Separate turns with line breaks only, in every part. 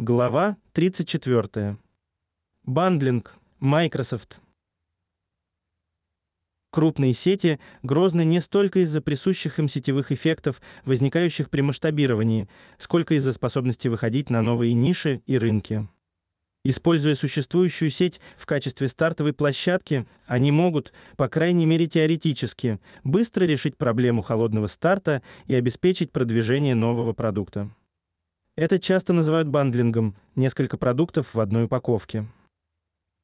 Глава 34. Бандлинг. Microsoft. Крупные сети грозны не столько из-за присущих им сетевых эффектов, возникающих при масштабировании, сколько из-за способности выходить на новые ниши и рынки. Используя существующую сеть в качестве стартовой площадки, они могут, по крайней мере теоретически, быстро решить проблему холодного старта и обеспечить продвижение нового продукта. Это часто называют бандлингом, несколько продуктов в одной упаковке.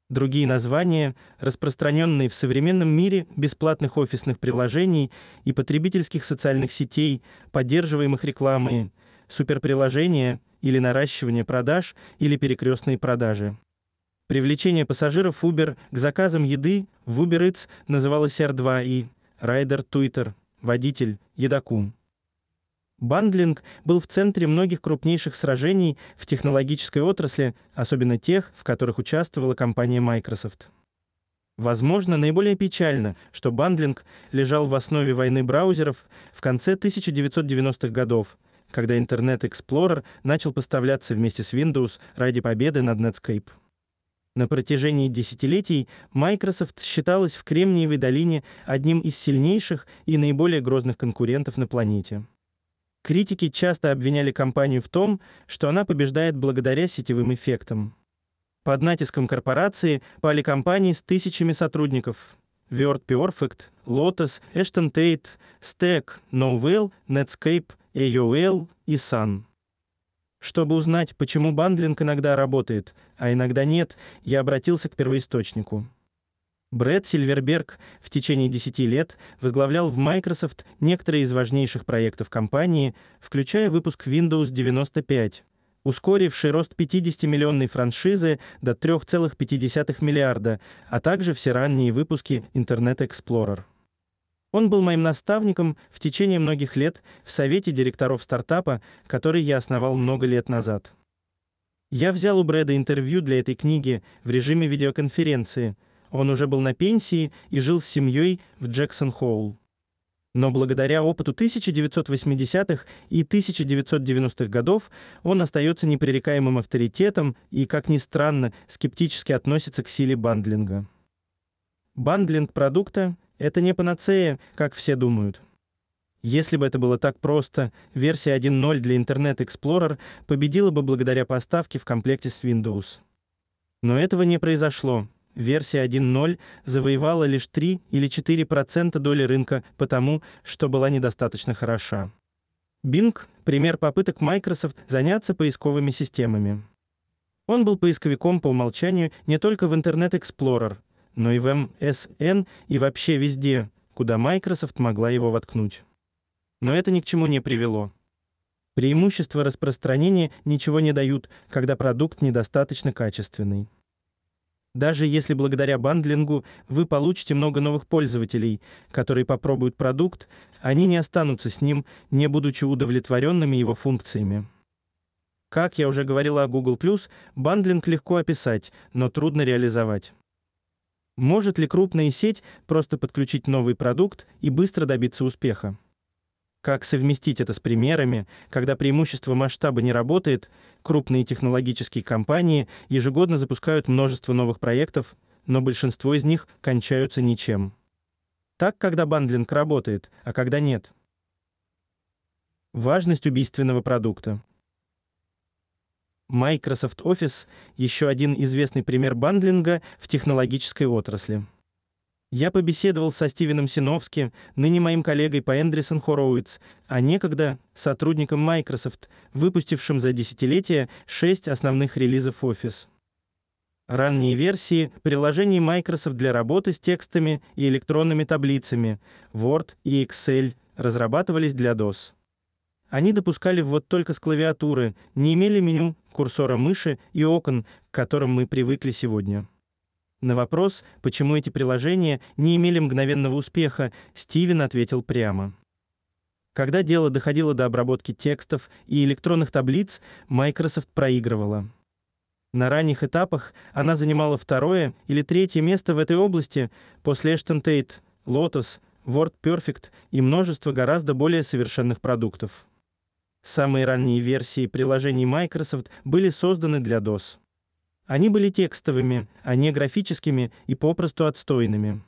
Другие названия, распространенные в современном мире бесплатных офисных приложений и потребительских социальных сетей, поддерживаемых рекламой, суперприложения или наращивание продаж или перекрестные продажи. Привлечение пассажиров Uber к заказам еды в Uber Eats называлось R2i, Rider Twitter, водитель, едокум. Бандлинг был в центре многих крупнейших сражений в технологической отрасли, особенно тех, в которых участвовала компания Microsoft. Возможно, наиболее печально, что бандлинг лежал в основе войны браузеров в конце 1990-х годов, когда Internet Explorer начал поставляться вместе с Windows ради победы над Netscape. На протяжении десятилетий Microsoft считалась в Кремниевой долине одним из сильнейших и наиболее грозных конкурентов на планете. Критики часто обвиняли компанию в том, что она побеждает благодаря сетевым эффектам. Под натиском корпорации пали компании с тысячами сотрудников. WordPerfect, Lotus, Ashton Tate, Stack, Novell, Netscape, AOL и Sun. Чтобы узнать, почему бандлинг иногда работает, а иногда нет, я обратился к первоисточнику. Брэд Сильверберг в течение 10 лет возглавлял в Microsoft некоторые из важнейших проектов компании, включая выпуск Windows 95, ускоривший рост 50-миллионной франшизы до 3,5 миллиарда, а также все ранние выпуски Internet Explorer. Он был моим наставником в течение многих лет в совете директоров стартапа, который я основал много лет назад. Я взял у Брэда интервью для этой книги в режиме видеоконференции – он уже был на пенсии и жил с семьей в Джексон-Холл. Но благодаря опыту 1980-х и 1990-х годов он остается непререкаемым авторитетом и, как ни странно, скептически относится к силе бандлинга. Бандлинг продукта — это не панацея, как все думают. Если бы это было так просто, версия 1.0 для Internet Explorer победила бы благодаря поставке в комплекте с Windows. Но этого не произошло версия 1.0 завоевала лишь 3 или 4% доли рынка потому, что была недостаточно хороша. Bing — пример попыток Microsoft заняться поисковыми системами. Он был поисковиком по умолчанию не только в Internet Explorer, но и в MSN и вообще везде, куда Microsoft могла его воткнуть. Но это ни к чему не привело. Преимущества распространения ничего не дают, когда продукт недостаточно качественный. Даже если благодаря бандлингу вы получите много новых пользователей, которые попробуют продукт, они не останутся с ним, не будучи удовлетворенными его функциями. Как я уже говорил о Google+, бандлинг легко описать, но трудно реализовать. Может ли крупная сеть просто подключить новый продукт и быстро добиться успеха? Как совместить это с примерами, когда преимущество масштаба не работает, крупные технологические компании ежегодно запускают множество новых проектов, но большинство из них кончаются ничем. Так, когда бандлинг работает, а когда нет. Важность убийственного продукта. Microsoft Office еще один известный пример бандлинга в технологической отрасли. Я побеседовал со Стивеном Синовски, ныне моим коллегой по Andreessen Horowitz, а некогда сотрудником Microsoft, выпустившим за десятилетие шесть основных релизов Office. Ранние версии приложений Microsoft для работы с текстами и электронными таблицами, Word и Excel, разрабатывались для DOS. Они допускали ввод только с клавиатуры, не имели меню, курсора мыши и окон, к которым мы привыкли сегодня. На вопрос, почему эти приложения не имели мгновенного успеха, Стивен ответил прямо. Когда дело доходило до обработки текстов и электронных таблиц, Microsoft проигрывала. На ранних этапах она занимала второе или третье место в этой области после Ashton Tate, Lotus, WordPerfect и множества гораздо более совершенных продуктов. Самые ранние версии приложений Microsoft были созданы для DOS. Они были текстовыми, а не графическими и попросту отстойными.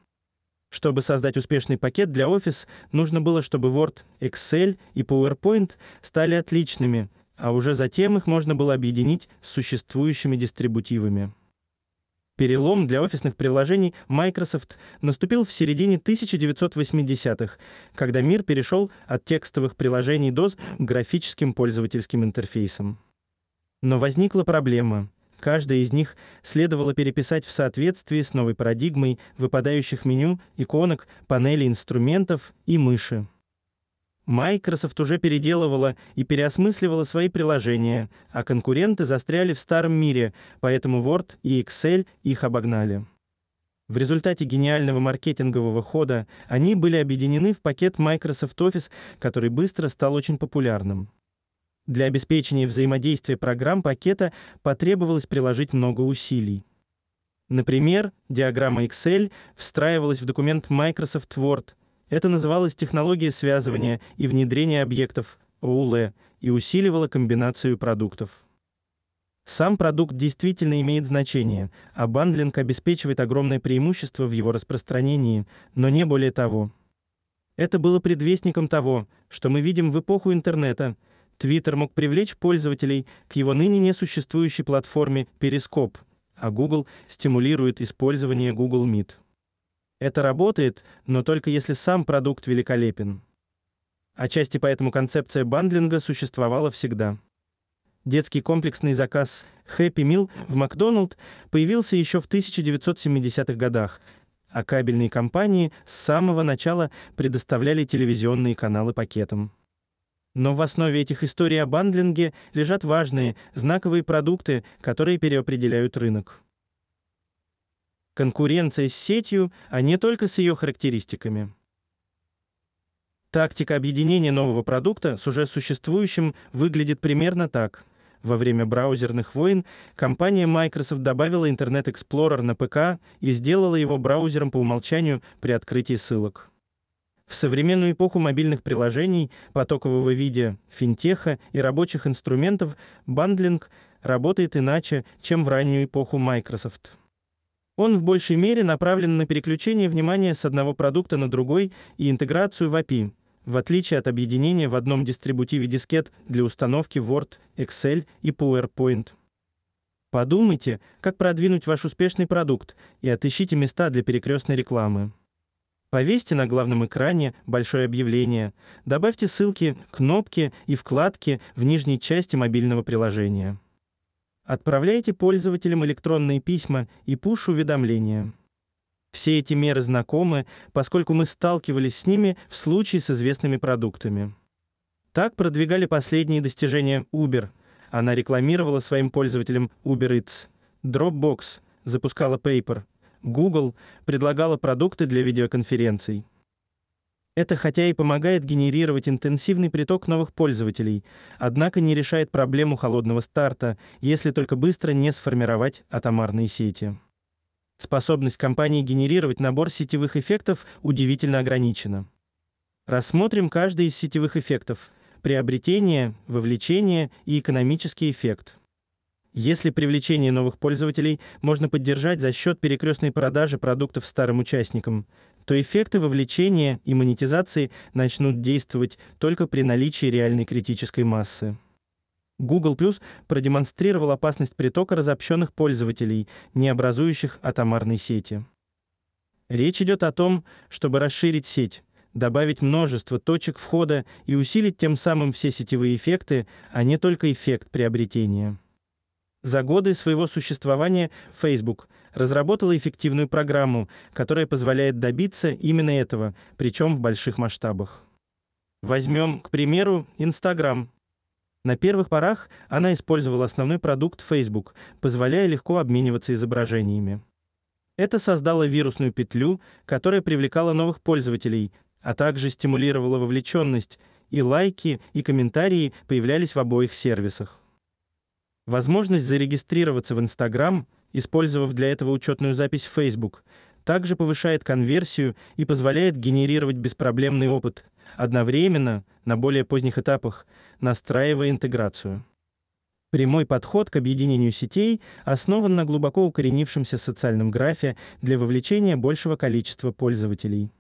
Чтобы создать успешный пакет для Office, нужно было, чтобы Word, Excel и PowerPoint стали отличными, а уже затем их можно было объединить с существующими дистрибутивами. Перелом для офисных приложений Microsoft наступил в середине 1980-х, когда мир перешел от текстовых приложений DOS к графическим пользовательским интерфейсам. Но возникла проблема. Каждая из них следовало переписать в соответствии с новой парадигмой выпадающих меню, иконок, панелей инструментов и мыши. Microsoft уже переделывала и переосмысливала свои приложения, а конкуренты застряли в старом мире, поэтому Word и Excel их обогнали. В результате гениального маркетингового хода они были объединены в пакет Microsoft Office, который быстро стал очень популярным. Для обеспечения взаимодействия программ пакета потребовалось приложить много усилий. Например, диаграмма Excel встраивалась в документ Microsoft Word. Это называлось технологией связывания и внедрения объектов OLE и усиливало комбинацию продуктов. Сам продукт действительно имеет значение, а бандлинг обеспечивает огромное преимущество в его распространении, но не более того. Это было предвестником того, что мы видим в эпоху интернета – Twitter мог привлечь пользователей к его ныне несуществующей платформе Periscope, а Google стимулирует использование Google Meet. Это работает, но только если сам продукт великолепен. Отчасти поэтому концепция бандлинга существовала всегда. Детский комплексный заказ Happy Meal в Макдоналд появился еще в 1970-х годах, а кабельные компании с самого начала предоставляли телевизионные каналы пакетом. Но в основе этих историй о бандлинге лежат важные, знаковые продукты, которые переопределяют рынок. Конкуренция с сетью, а не только с ее характеристиками. Тактика объединения нового продукта с уже существующим выглядит примерно так. Во время браузерных войн компания Microsoft добавила Internet Explorer на ПК и сделала его браузером по умолчанию при открытии ссылок. В современную эпоху мобильных приложений, потокового видео, финтеха и рабочих инструментов бандлинг работает иначе, чем в раннюю эпоху Microsoft. Он в большей мере направлен на переключение внимания с одного продукта на другой и интеграцию в API, в отличие от объединения в одном дистрибутиве дискет для установки Word, Excel и PowerPoint. Подумайте, как продвинуть ваш успешный продукт и отыщите места для перекрестной рекламы. Повесьте на главном экране большое объявление. Добавьте ссылки, кнопки и вкладки в нижней части мобильного приложения. Отправляйте пользователям электронные письма и пуш-уведомления. Все эти меры знакомы, поскольку мы сталкивались с ними в случае с известными продуктами. Так продвигали последние достижения Uber. Она рекламировала своим пользователям Uber Eats. Dropbox запускала Paper – Google предлагала продукты для видеоконференций. Это хотя и помогает генерировать интенсивный приток новых пользователей, однако не решает проблему холодного старта, если только быстро не сформировать атомарные сети. Способность компании генерировать набор сетевых эффектов удивительно ограничена. Рассмотрим каждый из сетевых эффектов: приобретение, вовлечение и экономический эффект. Если привлечение новых пользователей можно поддержать за счет перекрестной продажи продуктов старым участникам, то эффекты вовлечения и монетизации начнут действовать только при наличии реальной критической массы. Google Plus продемонстрировал опасность притока разобщенных пользователей, не образующих атомарной сети. Речь идет о том, чтобы расширить сеть, добавить множество точек входа и усилить тем самым все сетевые эффекты, а не только эффект приобретения. За годы своего существования Facebook разработала эффективную программу, которая позволяет добиться именно этого, причем в больших масштабах. Возьмем, к примеру, Instagram. На первых порах она использовала основной продукт Facebook, позволяя легко обмениваться изображениями. Это создало вирусную петлю, которая привлекала новых пользователей, а также стимулировала вовлеченность, и лайки, и комментарии появлялись в обоих сервисах. Возможность зарегистрироваться в Instagram, использовав для этого учетную запись в Facebook, также повышает конверсию и позволяет генерировать беспроблемный опыт, одновременно, на более поздних этапах, настраивая интеграцию. Прямой подход к объединению сетей основан на глубоко укоренившемся социальном графе для вовлечения большего количества пользователей.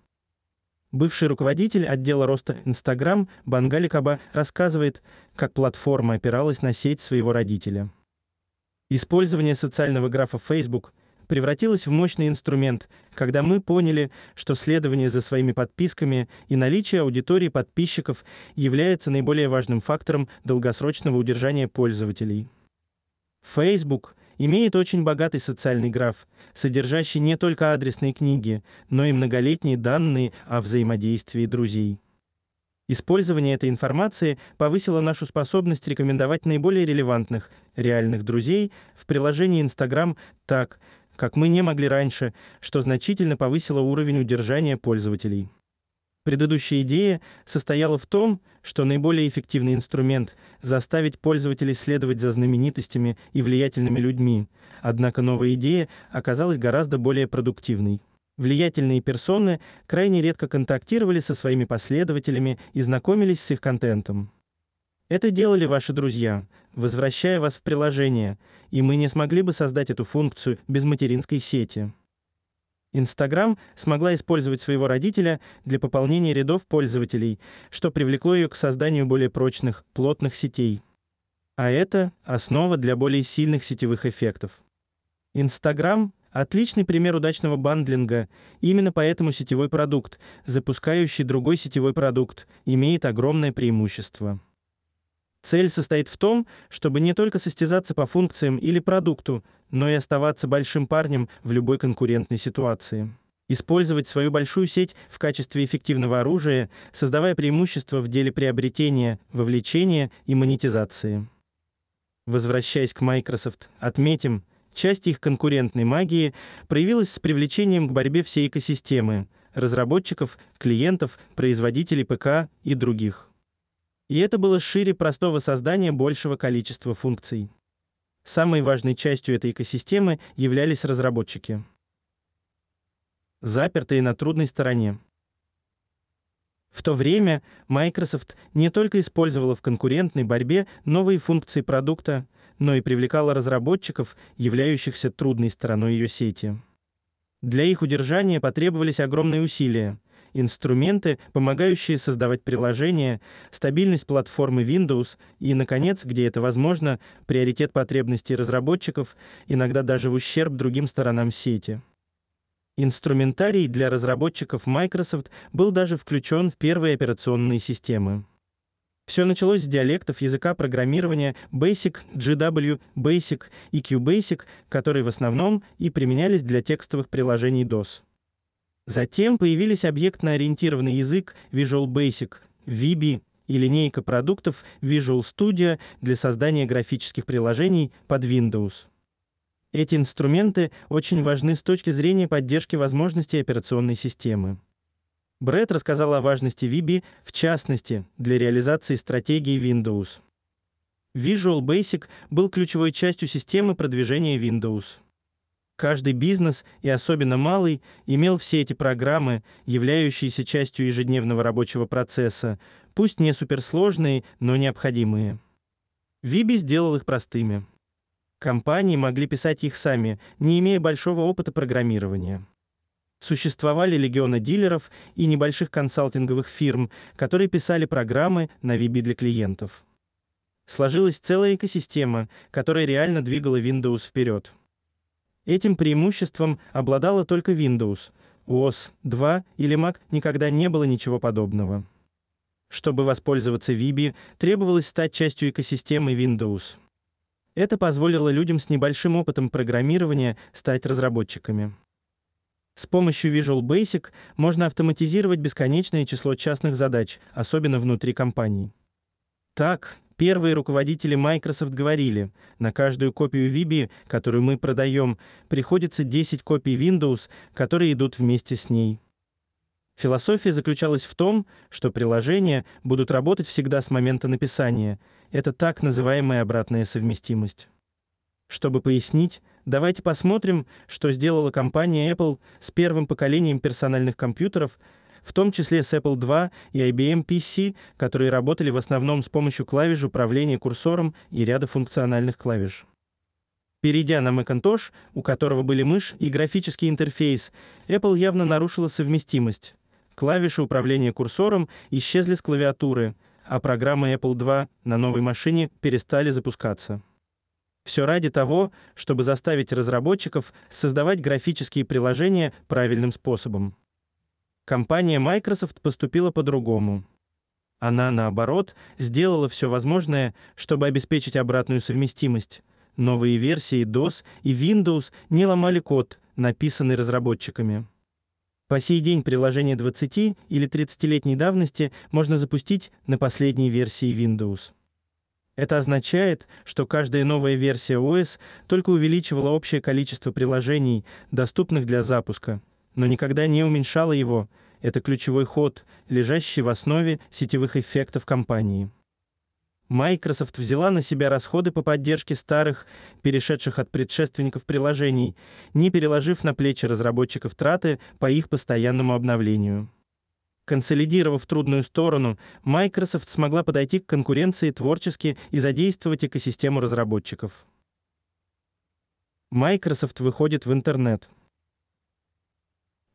Бывший руководитель отдела роста Instagram Бангали Каба рассказывает, как платформа опиралась на сеть своего родителя. Использование социального графа Facebook превратилось в мощный инструмент, когда мы поняли, что следование за своими подписками и наличие аудитории подписчиков является наиболее важным фактором долгосрочного удержания пользователей. Facebook имеет очень богатый социальный граф, содержащий не только адресные книги, но и многолетние данные о взаимодействии друзей. Использование этой информации повысило нашу способность рекомендовать наиболее релевантных, реальных друзей в приложении Instagram так, как мы не могли раньше, что значительно повысило уровень удержания пользователей. Предыдущая идея состояла в том, что наиболее эффективный инструмент заставить пользователей следовать за знаменитостями и влиятельными людьми. Однако новая идея оказалась гораздо более продуктивной. Влиятельные персоны крайне редко контактировали со своими последователями и знакомились с их контентом. Это делали ваши друзья, возвращая вас в приложение, и мы не смогли бы создать эту функцию без материнской сети. Instagram смогла использовать своего родителя для пополнения рядов пользователей, что привлекло ее к созданию более прочных, плотных сетей. А это основа для более сильных сетевых эффектов. Instagram Отличный пример удачного бандлинга. Именно поэтому сетевой продукт, запускающий другой сетевой продукт, имеет огромное преимущество. Цель состоит в том, чтобы не только состязаться по функциям или продукту, но и оставаться большим парнем в любой конкурентной ситуации. Использовать свою большую сеть в качестве эффективного оружия, создавая преимущества в деле приобретения, вовлечения и монетизации. Возвращаясь к Microsoft, отметим, Часть их конкурентной магии проявилась с привлечением к борьбе всей экосистемы разработчиков, клиентов, производителей ПК и других. И это было шире простого создания большего количества функций. Самой важной частью этой экосистемы являлись разработчики. Запертые на трудной стороне. В то время Microsoft не только использовала в конкурентной борьбе новые функции продукта, но и привлекала разработчиков, являющихся трудной стороной ее сети. Для их удержания потребовались огромные усилия. Инструменты, помогающие создавать приложения, стабильность платформы Windows и, наконец, где это возможно, приоритет потребностей разработчиков, иногда даже в ущерб другим сторонам сети. Инструментарий для разработчиков Microsoft был даже включен в первые операционные системы. Все началось с диалектов языка программирования Basic, GW, Basic и QBasic, которые в основном и применялись для текстовых приложений DOS. Затем появились объектно-ориентированный язык Visual Basic, VB и линейка продуктов Visual Studio для создания графических приложений под Windows. Эти инструменты очень важны с точки зрения поддержки возможностей операционной системы. Брэд рассказал о важности VB, в частности, для реализации стратегии Windows. Visual Basic был ключевой частью системы продвижения Windows. Каждый бизнес, и особенно малый, имел все эти программы, являющиеся частью ежедневного рабочего процесса, пусть не суперсложные, но необходимые. VB сделал их простыми. Компании могли писать их сами, не имея большого опыта программирования. Существовали легионы дилеров и небольших консалтинговых фирм, которые писали программы на VB для клиентов. Сложилась целая экосистема, которая реально двигала Windows вперед. Этим преимуществом обладала только Windows. OS 2 или Mac никогда не было ничего подобного. Чтобы воспользоваться VB, требовалось стать частью экосистемы Windows. Это позволило людям с небольшим опытом программирования стать разработчиками. С помощью Visual Basic можно автоматизировать бесконечное число частных задач, особенно внутри компаний. Так, первые руководители Microsoft говорили, на каждую копию VB, которую мы продаем, приходится 10 копий Windows, которые идут вместе с ней. Философия заключалась в том, что приложения будут работать всегда с момента написания. Это так называемая обратная совместимость. Чтобы пояснить, давайте посмотрим, что сделала компания Apple с первым поколением персональных компьютеров, в том числе с Apple II и IBM PC, которые работали в основном с помощью клавиш управления курсором и ряда функциональных клавиш. Перейдя на Macintosh, у которого были мышь и графический интерфейс, Apple явно нарушила совместимость. Клавиши управления курсором исчезли с клавиатуры, а программы Apple II на новой машине перестали запускаться. Все ради того, чтобы заставить разработчиков создавать графические приложения правильным способом. Компания Microsoft поступила по-другому. Она, наоборот, сделала все возможное, чтобы обеспечить обратную совместимость. Новые версии DOS и Windows не ломали код, написанный разработчиками. По сей день приложение 20 или 30-летней давности можно запустить на последней версии Windows. Это означает, что каждая новая версия OS только увеличивала общее количество приложений, доступных для запуска, но никогда не уменьшала его. Это ключевой ход, лежащий в основе сетевых эффектов компании. Microsoft взяла на себя расходы по поддержке старых, перешедших от предшественников приложений, не переложив на плечи разработчиков траты по их постоянному обновлению. Консолидировав трудную сторону, Microsoft смогла подойти к конкуренции творчески и задействовать экосистему разработчиков. Microsoft выходит в интернет.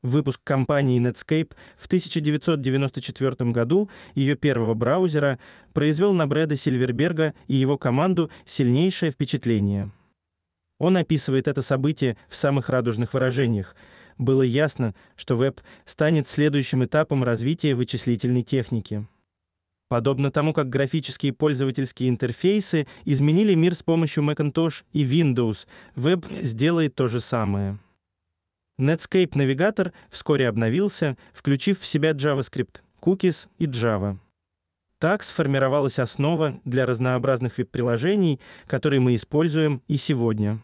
Выпуск компании Netscape в 1994 году, ее первого браузера, произвел на Брэда Сильверберга и его команду сильнейшее впечатление. Он описывает это событие в самых радужных выражениях. Было ясно, что веб станет следующим этапом развития вычислительной техники. Подобно тому, как графические пользовательские интерфейсы изменили мир с помощью Macintosh и Windows, веб сделает то же самое. Netscape навигатор вскоре обновился, включив в себя JavaScript, cookies и Java. Так сформировалась основа для разнообразных веб-приложений, которые мы используем и сегодня.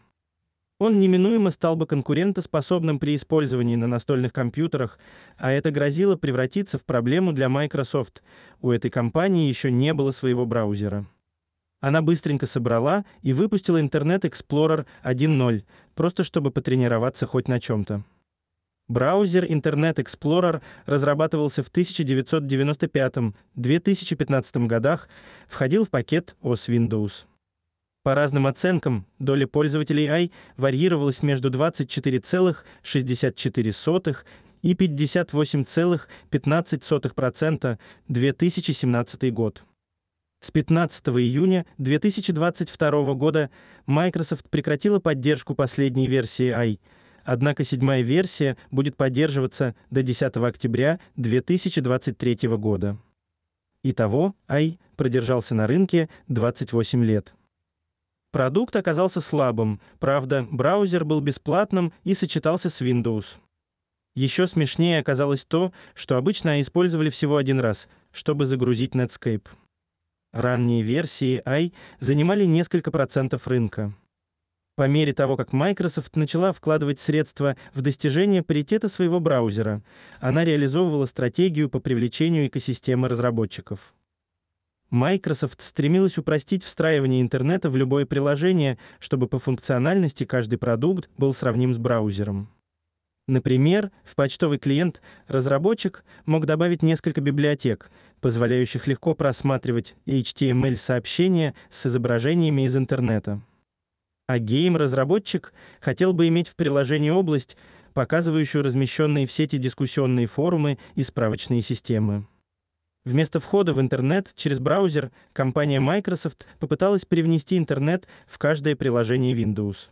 Он неминуемо стал бы конкурентоспособным при использовании на настольных компьютерах, а это грозило превратиться в проблему для Microsoft. У этой компании еще не было своего браузера. Она быстренько собрала и выпустила Internet Explorer 1.0, просто чтобы потренироваться хоть на чем то Браузер Internet Explorer разрабатывался в 1995-2015 годах, входил в пакет OS Windows. По разным оценкам, доля пользователей i варьировалась между 24,64 и 58,15% 2017 год. С 15 июня 2022 года Microsoft прекратила поддержку последней версии i, однако седьмая версия будет поддерживаться до 10 октября 2023 года. Итого, i продержался на рынке 28 лет. Продукт оказался слабым, правда, браузер был бесплатным и сочетался с Windows. Еще смешнее оказалось то, что обычно использовали всего один раз, чтобы загрузить Netscape. Ранние версии i занимали несколько процентов рынка. По мере того, как Microsoft начала вкладывать средства в достижение паритета своего браузера, она реализовывала стратегию по привлечению экосистемы разработчиков. Microsoft стремилась упростить встраивание интернета в любое приложение, чтобы по функциональности каждый продукт был сравним с браузером. Например, в почтовый клиент разработчик мог добавить несколько библиотек, позволяющих легко просматривать HTML-сообщения с изображениями из интернета. А гейм-разработчик хотел бы иметь в приложении область, показывающую размещенные в сети дискуссионные форумы и справочные системы. Вместо входа в интернет через браузер компания Microsoft попыталась привнести интернет в каждое приложение Windows.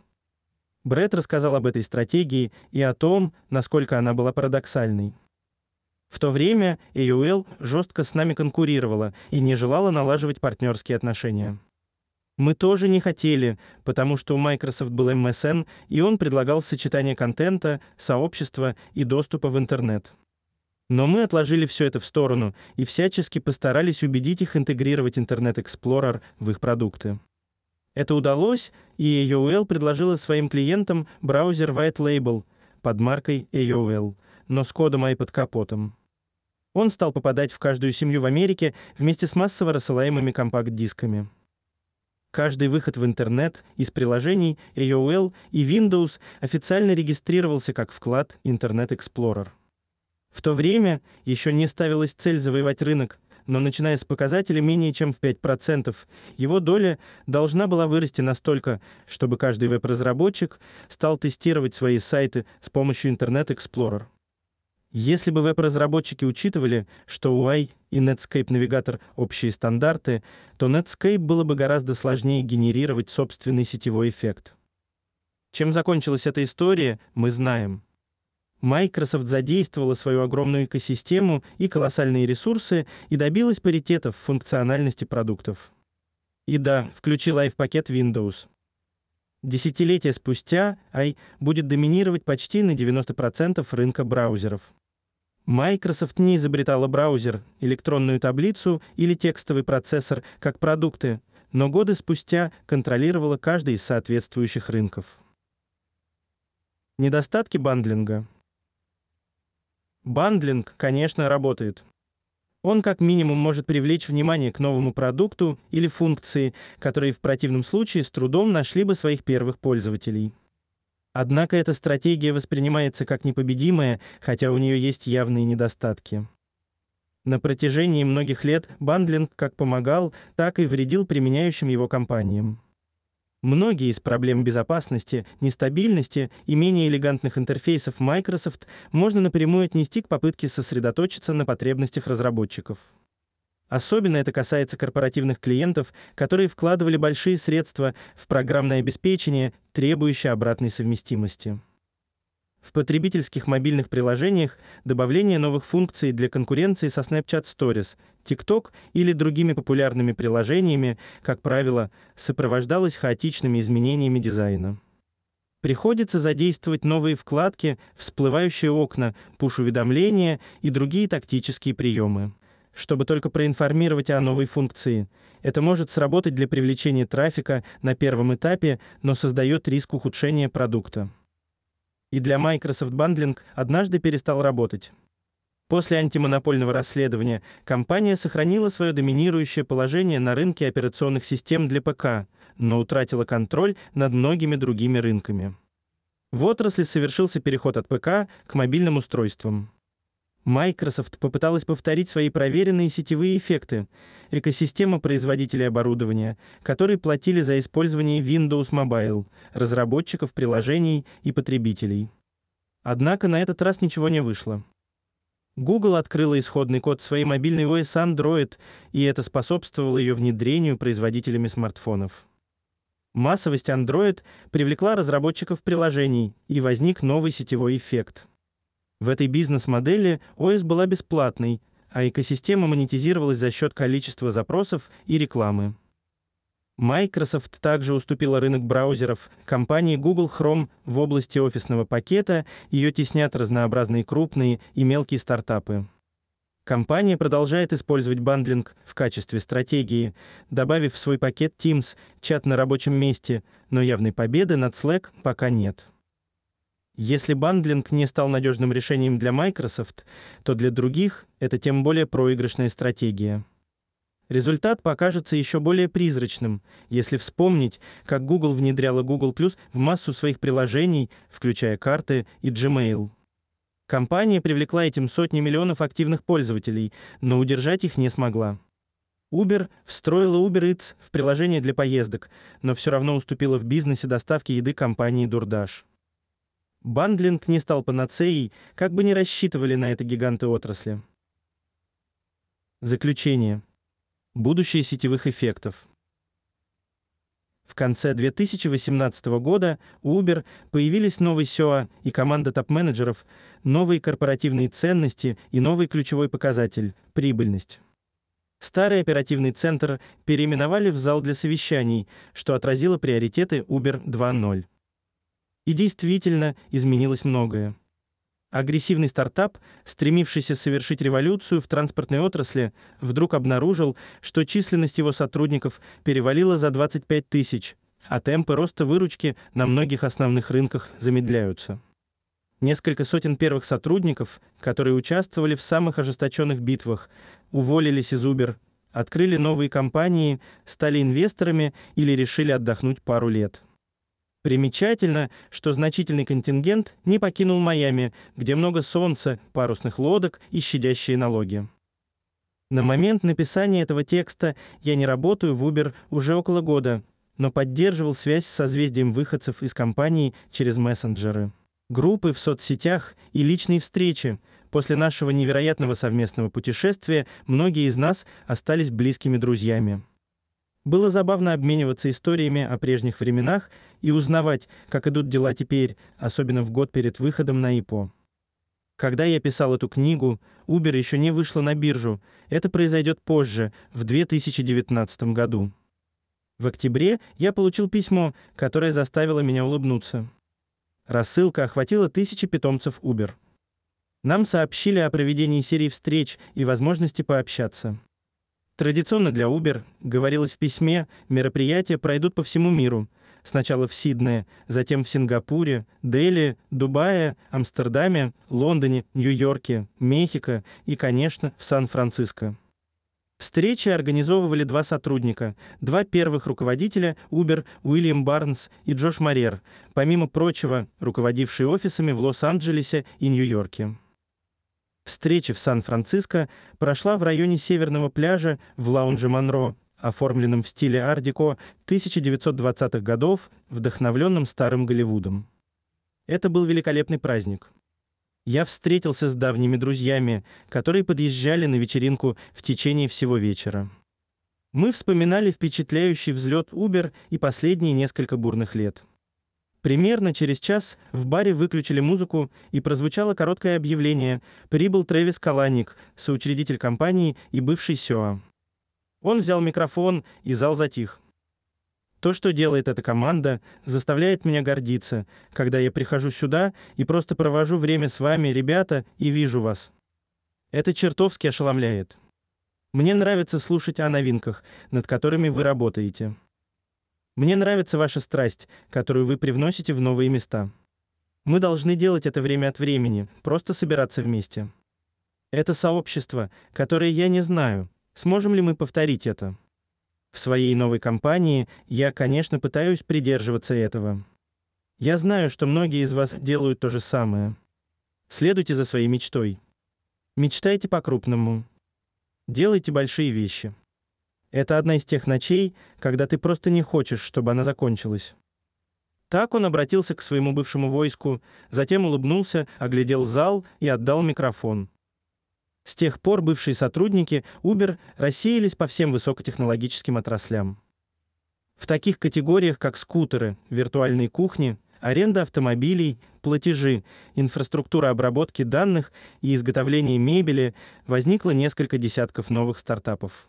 Брэд рассказал об этой стратегии и о том, насколько она была парадоксальной. В то время AOL жестко с нами конкурировала и не желала налаживать партнерские отношения. Мы тоже не хотели, потому что у Microsoft был MSN, и он предлагал сочетание контента, сообщества и доступа в интернет. Но мы отложили все это в сторону и всячески постарались убедить их интегрировать Internet Explorer в их продукты. Это удалось, и AOL предложила своим клиентам браузер White Label под маркой AOL, но с кодом i под капотом. Он стал попадать в каждую семью в Америке вместе с массово рассылаемыми компакт-дисками. Каждый выход в интернет из приложений AOL и Windows официально регистрировался как вклад Internet Explorer. В то время еще не ставилась цель завоевать рынок, но начиная с показателя менее чем в 5%, его доля должна была вырасти настолько, чтобы каждый веб-разработчик стал тестировать свои сайты с помощью Internet Explorer. Если бы веб-разработчики учитывали, что UI и Netscape навигатор общие стандарты, то Netscape было бы гораздо сложнее генерировать собственный сетевой эффект. Чем закончилась эта история, мы знаем. Microsoft задействовала свою огромную экосистему и колоссальные ресурсы и добилась паритета в функциональности продуктов. И да, включила i в пакет Windows. Десятилетия спустя i будет доминировать почти на 90% рынка браузеров. Microsoft не изобретала браузер, электронную таблицу или текстовый процессор как продукты, но годы спустя контролировала каждый из соответствующих рынков. Недостатки бандлинга – Бандлинг, конечно, работает. Он как минимум может привлечь внимание к новому продукту или функции, которые в противном случае с трудом нашли бы своих первых пользователей. Однако эта стратегия воспринимается как непобедимая, хотя у нее есть явные недостатки. На протяжении многих лет бандлинг как помогал, так и вредил применяющим его компаниям. Многие из проблем безопасности, нестабильности и менее элегантных интерфейсов Microsoft можно напрямую отнести к попытке сосредоточиться на потребностях разработчиков. Особенно это касается корпоративных клиентов, которые вкладывали большие средства в программное обеспечение, требующее обратной совместимости. В потребительских мобильных приложениях добавление новых функций для конкуренции со Snapchat Stories, TikTok или другими популярными приложениями, как правило, сопровождалось хаотичными изменениями дизайна. Приходится задействовать новые вкладки, всплывающие окна, пуш-уведомления и другие тактические приемы, чтобы только проинформировать о новой функции. Это может сработать для привлечения трафика на первом этапе, но создает риск ухудшения продукта и для Microsoft Bundling однажды перестал работать. После антимонопольного расследования компания сохранила свое доминирующее положение на рынке операционных систем для ПК, но утратила контроль над многими другими рынками. В отрасли совершился переход от ПК к мобильным устройствам. Microsoft попыталась повторить свои проверенные сетевые эффекты. Экосистема производителей оборудования, которые платили за использование Windows Mobile, разработчиков приложений и потребителей. Однако на этот раз ничего не вышло. Google открыла исходный код своей мобильной OS Android, и это способствовало ее внедрению производителями смартфонов. Массовость Android привлекла разработчиков приложений, и возник новый сетевой эффект. В этой бизнес-модели ОС была бесплатной, а экосистема монетизировалась за счет количества запросов и рекламы. Microsoft также уступила рынок браузеров компании Google Chrome в области офисного пакета, ее теснят разнообразные крупные и мелкие стартапы. Компания продолжает использовать бандлинг в качестве стратегии, добавив в свой пакет Teams, чат на рабочем месте, но явной победы над Slack пока нет. Если бандлинг не стал надежным решением для Microsoft, то для других это тем более проигрышная стратегия. Результат покажется еще более призрачным, если вспомнить, как Google внедряла Google Plus в массу своих приложений, включая карты и Gmail. Компания привлекла этим сотни миллионов активных пользователей, но удержать их не смогла. Uber встроила Uber Eats в приложение для поездок, но все равно уступила в бизнесе доставки еды компании DoorDash. Бандлинг не стал панацеей, как бы ни рассчитывали на это гиганты отрасли. Заключение. Будущее сетевых эффектов. В конце 2018 года у Uber появились новый SEO и команда топ-менеджеров, новые корпоративные ценности и новый ключевой показатель – прибыльность. Старый оперативный центр переименовали в зал для совещаний, что отразило приоритеты Uber 2.0. И действительно изменилось многое. Агрессивный стартап, стремившийся совершить революцию в транспортной отрасли, вдруг обнаружил, что численность его сотрудников перевалила за 25 тысяч, а темпы роста выручки на многих основных рынках замедляются. Несколько сотен первых сотрудников, которые участвовали в самых ожесточенных битвах, уволились из Uber, открыли новые компании, стали инвесторами или решили отдохнуть пару лет. Примечательно, что значительный контингент не покинул Майами, где много солнца, парусных лодок и щадящие налоги. На момент написания этого текста я не работаю в Uber уже около года, но поддерживал связь с созвездием выходцев из компании через мессенджеры, группы в соцсетях и личные встречи. После нашего невероятного совместного путешествия многие из нас остались близкими друзьями. Было забавно обмениваться историями о прежних временах и узнавать, как идут дела теперь, особенно в год перед выходом на ИПО. Когда я писал эту книгу, Uber еще не вышла на биржу. Это произойдет позже, в 2019 году. В октябре я получил письмо, которое заставило меня улыбнуться. Рассылка охватила тысячи питомцев Uber. Нам сообщили о проведении серии встреч и возможности пообщаться. Традиционно для Uber, говорилось в письме, мероприятия пройдут по всему миру, Сначала в Сиднее, затем в Сингапуре, Дели, Дубае, Амстердаме, Лондоне, Нью-Йорке, Мехико и, конечно, в Сан-Франциско. Встречи организовывали два сотрудника, два первых руководителя Uber, Уильям Барнс и Джош Марер, помимо прочего, руководившие офисами в Лос-Анджелесе и Нью-Йорке. Встреча в Сан-Франциско прошла в районе Северного пляжа в лаунже Монро, оформленном в стиле ар-деко 1920-х годов, вдохновленном старым Голливудом. Это был великолепный праздник. Я встретился с давними друзьями, которые подъезжали на вечеринку в течение всего вечера. Мы вспоминали впечатляющий взлет Uber и последние несколько бурных лет. Примерно через час в баре выключили музыку, и прозвучало короткое объявление. Прибыл Трэвис Каланик, соучредитель компании и бывший СЕО. Он взял микрофон, и зал затих. То, что делает эта команда, заставляет меня гордиться, когда я прихожу сюда и просто провожу время с вами, ребята, и вижу вас. Это чертовски ошеломляет. Мне нравится слушать о новинках, над которыми вы работаете. Мне нравится ваша страсть, которую вы привносите в новые места. Мы должны делать это время от времени, просто собираться вместе. Это сообщество, которое я не знаю, Сможем ли мы повторить это? В своей новой компании я, конечно, пытаюсь придерживаться этого. Я знаю, что многие из вас делают то же самое. Следуйте за своей мечтой. Мечтайте по-крупному. Делайте большие вещи. Это одна из тех ночей, когда ты просто не хочешь, чтобы она закончилась. Так он обратился к своему бывшему войску, затем улыбнулся, оглядел зал и отдал микрофон. С тех пор бывшие сотрудники Uber рассеялись по всем высокотехнологическим отраслям. В таких категориях, как скутеры, виртуальные кухни, аренда автомобилей, платежи, инфраструктура обработки данных и изготовление мебели возникло несколько десятков новых стартапов.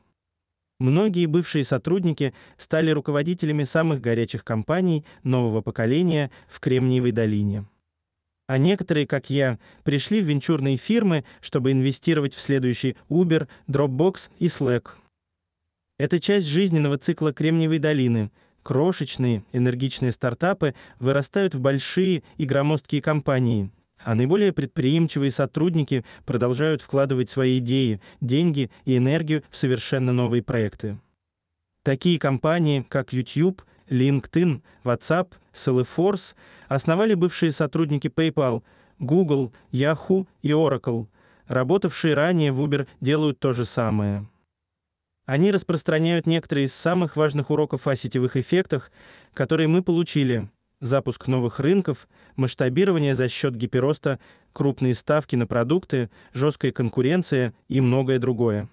Многие бывшие сотрудники стали руководителями самых горячих компаний нового поколения в Кремниевой долине а некоторые, как я, пришли в венчурные фирмы, чтобы инвестировать в следующий Uber, Dropbox и Slack. Это часть жизненного цикла Кремниевой долины. Крошечные, энергичные стартапы вырастают в большие и громоздкие компании, а наиболее предприимчивые сотрудники продолжают вкладывать свои идеи, деньги и энергию в совершенно новые проекты. Такие компании, как YouTube, LinkedIn, WhatsApp, Salesforce основали бывшие сотрудники PayPal, Google, Yahoo и Oracle. Работавшие ранее в Uber делают то же самое. Они распространяют некоторые из самых важных уроков о сетевых эффектах, которые мы получили. Запуск новых рынков, масштабирование за счет гиперроста, крупные ставки на продукты, жесткая конкуренция и многое другое.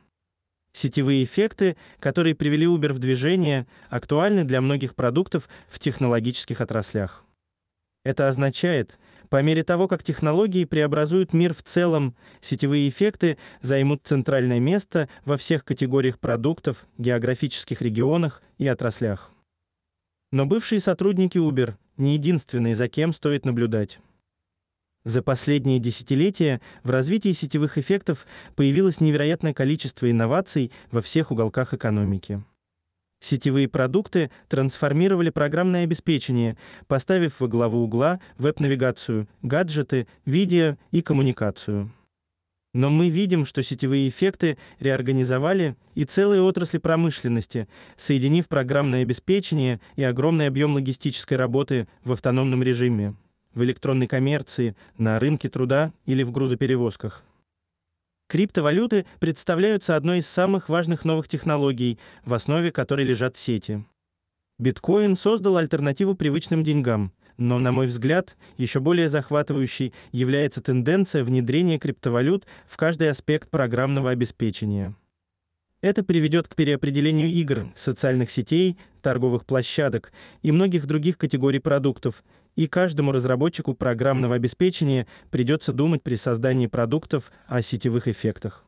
Сетевые эффекты, которые привели Uber в движение, актуальны для многих продуктов в технологических отраслях. Это означает, по мере того, как технологии преобразуют мир в целом, сетевые эффекты займут центральное место во всех категориях продуктов, географических регионах и отраслях. Но бывшие сотрудники Uber не единственные, за кем стоит наблюдать. За последние десятилетия в развитии сетевых эффектов появилось невероятное количество инноваций во всех уголках экономики. Сетевые продукты трансформировали программное обеспечение, поставив во главу угла веб-навигацию, гаджеты, видео и коммуникацию. Но мы видим, что сетевые эффекты реорганизовали и целые отрасли промышленности, соединив программное обеспечение и огромный объем логистической работы в автономном режиме, в электронной коммерции, на рынке труда или в грузоперевозках. Криптовалюты представляются одной из самых важных новых технологий, в основе которой лежат сети. Биткоин создал альтернативу привычным деньгам, но, на мой взгляд, еще более захватывающей является тенденция внедрения криптовалют в каждый аспект программного обеспечения. Это приведет к переопределению игр, социальных сетей, торговых площадок и многих других категорий продуктов, и каждому разработчику программного обеспечения придется думать при создании продуктов о сетевых эффектах.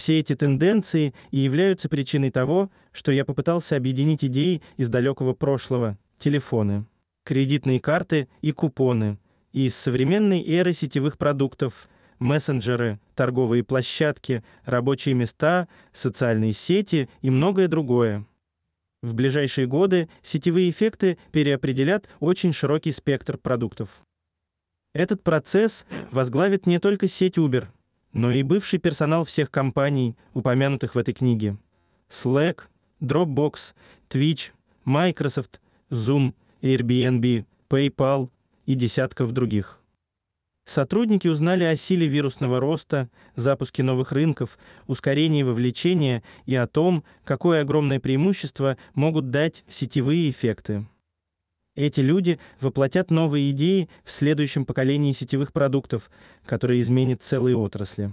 Все эти тенденции и являются причиной того, что я попытался объединить идеи из далекого прошлого – телефоны, кредитные карты и купоны, и из современной эры сетевых продуктов – мессенджеры, торговые площадки, рабочие места, социальные сети и многое другое. В ближайшие годы сетевые эффекты переопределят очень широкий спектр продуктов. Этот процесс возглавит не только сеть Uber, но и бывший персонал всех компаний, упомянутых в этой книге. Slack, Dropbox, Twitch, Microsoft, Zoom, Airbnb, PayPal и десятков других. Сотрудники узнали о силе вирусного роста, запуске новых рынков, ускорении вовлечения и о том, какое огромное преимущество могут дать сетевые эффекты. Эти люди воплотят новые идеи в следующем поколении сетевых продуктов, которые изменят целые отрасли.